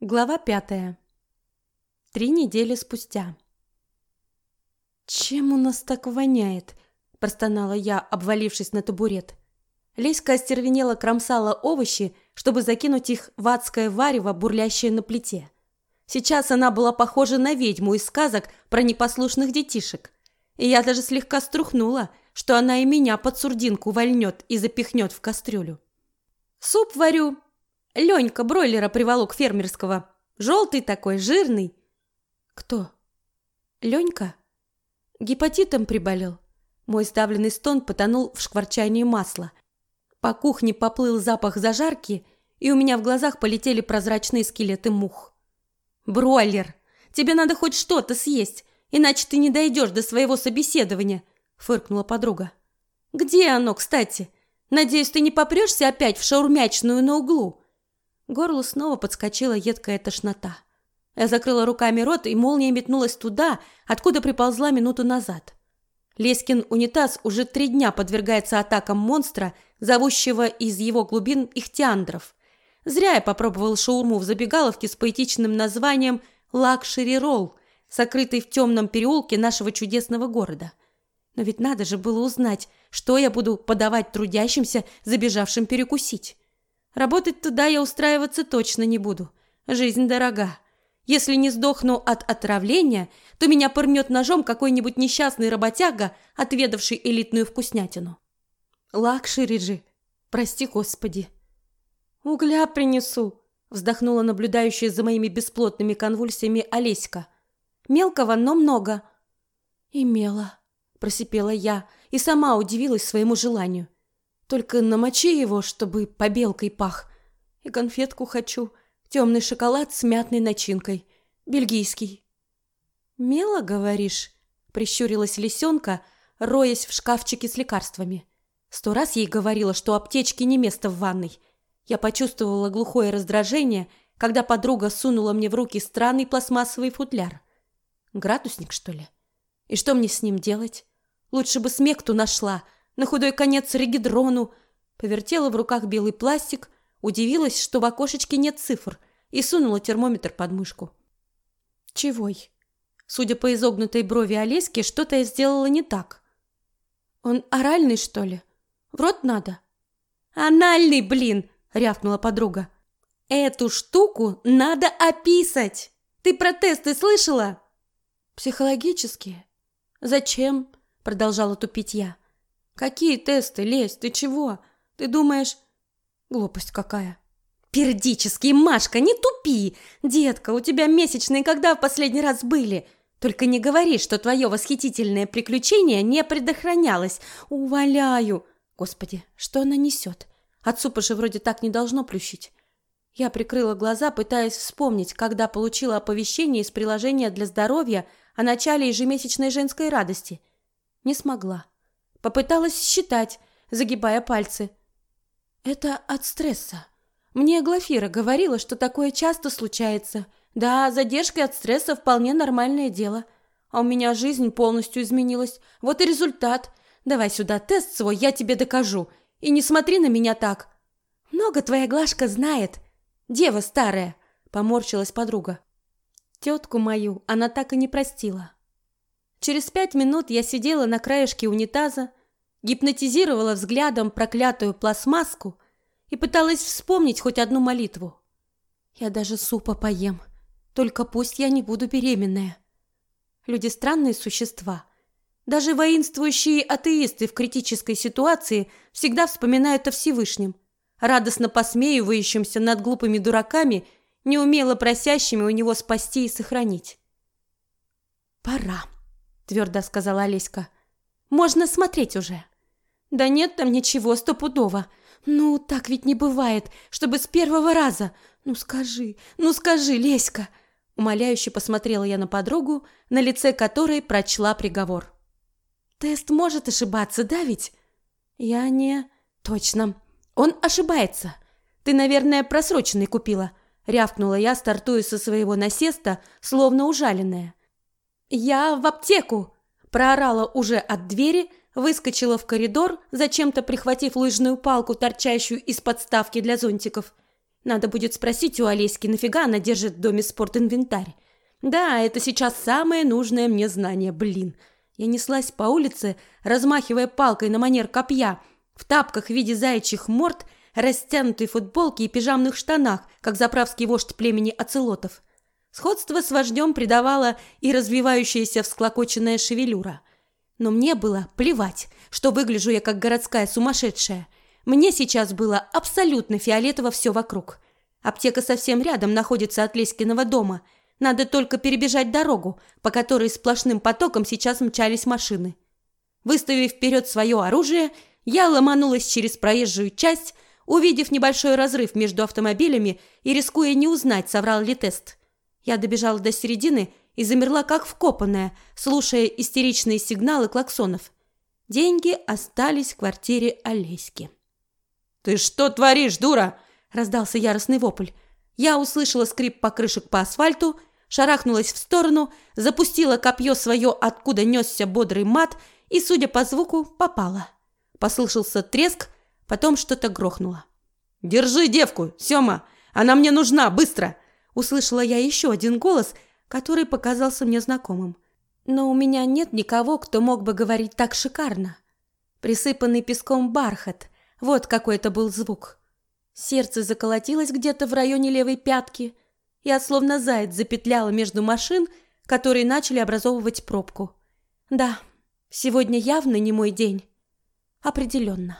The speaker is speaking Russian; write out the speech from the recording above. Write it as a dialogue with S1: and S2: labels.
S1: Глава пятая. Три недели спустя. «Чем у нас так воняет?» – простонала я, обвалившись на табурет. Леська остервенела кромсала овощи, чтобы закинуть их в адское варево, бурлящее на плите. Сейчас она была похожа на ведьму из сказок про непослушных детишек. И я даже слегка струхнула, что она и меня под сурдинку вольнет и запихнет в кастрюлю. «Суп варю», Ленька бройлера приволок фермерского. Желтый такой, жирный. Кто? Ленька? Гепатитом приболел. Мой сдавленный стон потонул в шкварчании масла. По кухне поплыл запах зажарки, и у меня в глазах полетели прозрачные скелеты мух. «Бройлер! Тебе надо хоть что-то съесть, иначе ты не дойдешь до своего собеседования», — фыркнула подруга. «Где оно, кстати? Надеюсь, ты не попрешься опять в шаурмячную на углу?» К горлу снова подскочила едкая тошнота. Я закрыла руками рот, и молнией метнулась туда, откуда приползла минуту назад. Олеськин унитаз уже три дня подвергается атакам монстра, зовущего из его глубин ихтиандров. Зря я попробовал шаурму в забегаловке с поэтичным названием «Лакшери Ролл», сокрытой в темном переулке нашего чудесного города. Но ведь надо же было узнать, что я буду подавать трудящимся, забежавшим перекусить. Работать туда я устраиваться точно не буду. Жизнь дорога. Если не сдохну от отравления, то меня пырнет ножом какой-нибудь несчастный работяга, отведавший элитную вкуснятину. Лакшери же. Прости, Господи. Угля принесу, вздохнула наблюдающая за моими бесплотными конвульсиями Олеська. Мелкого, но много. И мело, просипела я и сама удивилась своему желанию. Только намочи его, чтобы побелкой пах. И конфетку хочу. Темный шоколад с мятной начинкой. Бельгийский. «Мело, говоришь?» – прищурилась лисенка, роясь в шкафчике с лекарствами. Сто раз ей говорила, что аптечки не место в ванной. Я почувствовала глухое раздражение, когда подруга сунула мне в руки странный пластмассовый футляр. Градусник, что ли? И что мне с ним делать? Лучше бы смекту нашла – на худой конец регидрону, повертела в руках белый пластик, удивилась, что в окошечке нет цифр, и сунула термометр под мышку. Чегой? Судя по изогнутой брови Олеськи, что-то я сделала не так. Он оральный, что ли? В рот надо? Анальный, блин, рявкнула подруга. Эту штуку надо описать. Ты про тесты слышала? Психологические. Зачем? продолжала тупить я. Какие тесты, Лесь, ты чего? Ты думаешь... Глупость какая. Пердический, Машка, не тупи! Детка, у тебя месячные когда в последний раз были? Только не говори, что твое восхитительное приключение не предохранялось. Уваляю! Господи, что она несет? От супа же вроде так не должно плющить. Я прикрыла глаза, пытаясь вспомнить, когда получила оповещение из приложения для здоровья о начале ежемесячной женской радости. Не смогла. Попыталась считать, загибая пальцы. Это от стресса. Мне Глафира говорила, что такое часто случается. Да, задержка от стресса вполне нормальное дело. А у меня жизнь полностью изменилась. Вот и результат. Давай сюда тест свой, я тебе докажу. И не смотри на меня так. Много твоя Глашка знает. Дева старая, поморщилась подруга. Тетку мою она так и не простила. Через пять минут я сидела на краешке унитаза, гипнотизировала взглядом проклятую пластмасску и пыталась вспомнить хоть одну молитву. Я даже супа поем, только пусть я не буду беременная. Люди странные существа. Даже воинствующие атеисты в критической ситуации всегда вспоминают о Всевышнем, радостно посмеивающимся над глупыми дураками, неумело просящими у него спасти и сохранить. «Пора», — твердо сказала Олеська. «Можно смотреть уже». Да нет там ничего стопудово. Ну, так ведь не бывает, чтобы с первого раза. Ну скажи, ну скажи, Леська. Умоляюще посмотрела я на подругу, на лице которой прочла приговор. Тест может ошибаться, да ведь? Я не... Точно. Он ошибается. Ты, наверное, просроченный купила. Рявкнула я, стартуя со своего насеста, словно ужаленная. Я в аптеку. Проорала уже от двери, выскочила в коридор, зачем-то прихватив лыжную палку, торчащую из подставки для зонтиков. Надо будет спросить у Олеськи, нафига она держит в доме спортинвентарь. Да, это сейчас самое нужное мне знание, блин. Я неслась по улице, размахивая палкой на манер копья, в тапках в виде заячьих морд, растянутой футболке и пижамных штанах, как заправский вождь племени оцелотов. Сходство с вождем придавала и развивающаяся всклокоченная шевелюра. Но мне было плевать, что выгляжу я как городская сумасшедшая. Мне сейчас было абсолютно фиолетово все вокруг. Аптека совсем рядом находится от Леськиного дома – надо только перебежать дорогу, по которой сплошным потоком сейчас мчались машины. Выставив вперед свое оружие, я ломанулась через проезжую часть, увидев небольшой разрыв между автомобилями и рискуя не узнать, соврал ли тест. Я добежала до середины и замерла как вкопанная, слушая истеричные сигналы клаксонов. Деньги остались в квартире Олеськи.
S2: «Ты что творишь, дура?»
S1: – раздался яростный вопль. Я услышала скрип покрышек по асфальту шарахнулась в сторону, запустила копье свое, откуда несся бодрый мат, и, судя по звуку, попала. Послышался треск, потом что-то грохнуло.
S2: «Держи девку, Сёма! Она мне нужна, быстро!»
S1: Услышала я еще один голос, который показался мне знакомым. Но у меня нет никого, кто мог бы говорить так шикарно. Присыпанный песком бархат. Вот какой это был звук. Сердце заколотилось где-то в районе левой пятки – я словно заяц запетляла между машин, которые начали образовывать пробку. Да, сегодня явно не мой день. Определенно.